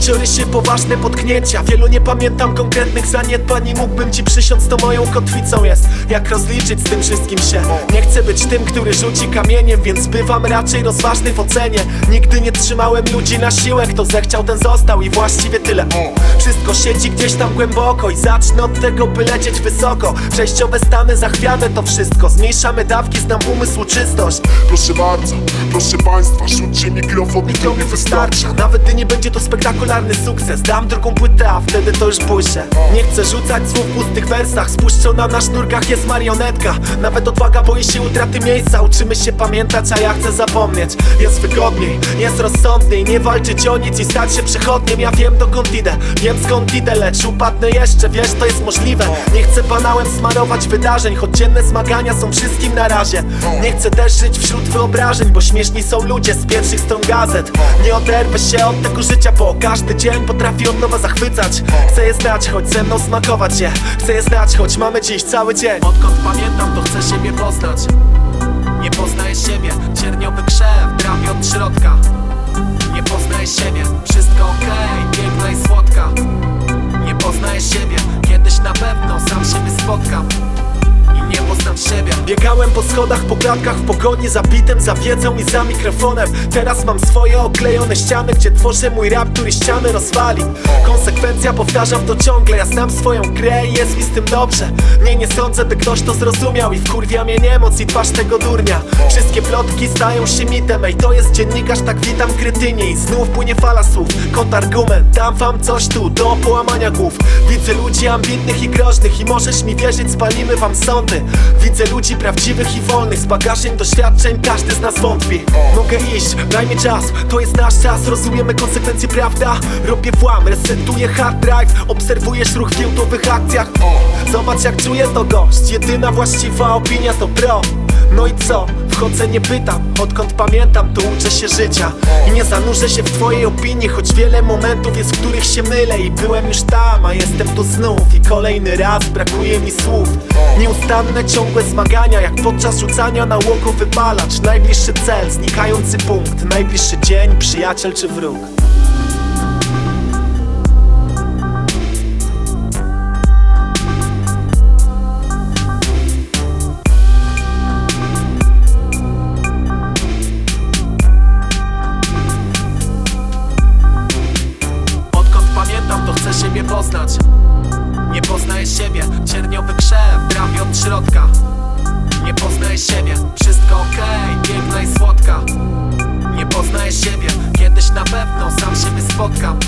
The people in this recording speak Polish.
Życiorysy poważne potknięcia. Wielu nie pamiętam konkretnych zaniedbań I mógłbym ci przysiąc, to moją kotwicą jest Jak rozliczyć z tym wszystkim się. Nie chcę być tym, który rzuci kamieniem Więc bywam raczej rozważny w ocenie. Nigdy nie trzymałem ludzi na siłę Kto zechciał, ten został i właściwie tyle. Wszystko siedzi gdzieś tam głęboko I zacznę od tego, by lecieć wysoko. Przejściowe stany zachwiane to wszystko. Zmniejszamy dawki, znam umysłu czystość. Proszę bardzo, proszę państwa, rzućcie mikrofon i to mi wystarczy. Nawet gdy nie będzie to spektakularny sukces. Dam drugą płytę, a wtedy to już pójdzie Nie chcę rzucać słów w pustych wersach. Spuszczona na sznurkach jest marionetka. Nawet odwaga boi się utraty miejsca. Uczymy się pamiętać, a ja chcę zapomnieć. Jest wygodniej, jest rozsądniej. Nie walczyć o nic i stać się przechodniem Ja wiem dokąd idę, wiem skąd idę Lecz upadnę jeszcze, wiesz to jest możliwe. Nie chcę banałem smarować wydarzeń Choć dzienne zmagania są wszystkim na razie. Nie chcę też żyć wśród wyobrażeń Bo śmieszni są ludzie z pierwszych stron gazet. Nie oderwę się od tego życia, bo każdy dzień potrafi od nowa zachwycać. Chcę je znać, choć ze mną smakować je Chcę je znać, choć mamy dziś cały dzień. Odkąd pamiętam, to chcę siebie poznać schodach, po klatkach w pogoni za bitem, za wiedzą i za mikrofonem. Teraz mam swoje oklejone ściany, gdzie tworzę mój rap, który ściany rozwali. Konsekwencja, powtarzam to ciągle, ja znam swoją grę i jest mi z tym dobrze. Nie, nie sądzę, by ktoś to zrozumiał i wkurwia mnie niemoc i twarz tego durnia. Wszystkie plotki stają się mitem, ej to jest dziennikarz, tak witam krytynie I znów płynie fala słów, kontrargument, dam wam coś tu do połamania głów. Widzę ludzi ambitnych i groźnych i możesz mi wierzyć, spalimy wam sądy. Widzę ludzi prawdziwych i wolnych, z bagażem doświadczeń każdy z nas wątpi. Mogę iść, daj mi czas, to jest nasz czas, rozumiemy konsekwencje, prawda? Robię włam, resetuję hard drive, obserwujesz ruch w giełdowych akcjach. Zobacz jak czuję to gość, jedyna właściwa opinia to pro no i co? Wchodzę, nie pytam, odkąd pamiętam, to uczę się życia. I nie zanurzę się w twojej opinii, choć wiele momentów jest, w których się mylę. I byłem już tam, a jestem tu znów. I kolejny raz brakuje mi słów. Nieustanne, ciągłe zmagania, jak podczas rzucania na łoku wypalacz. Najbliższy cel, znikający punkt, najbliższy dzień, przyjaciel czy wróg chcę siebie poznać. Nie poznaję siebie, cierniowy krzew trafi od środka. Nie poznaję siebie, wszystko okej, piękna i słodka. Nie poznaję siebie, kiedyś na pewno sam siebie spotkam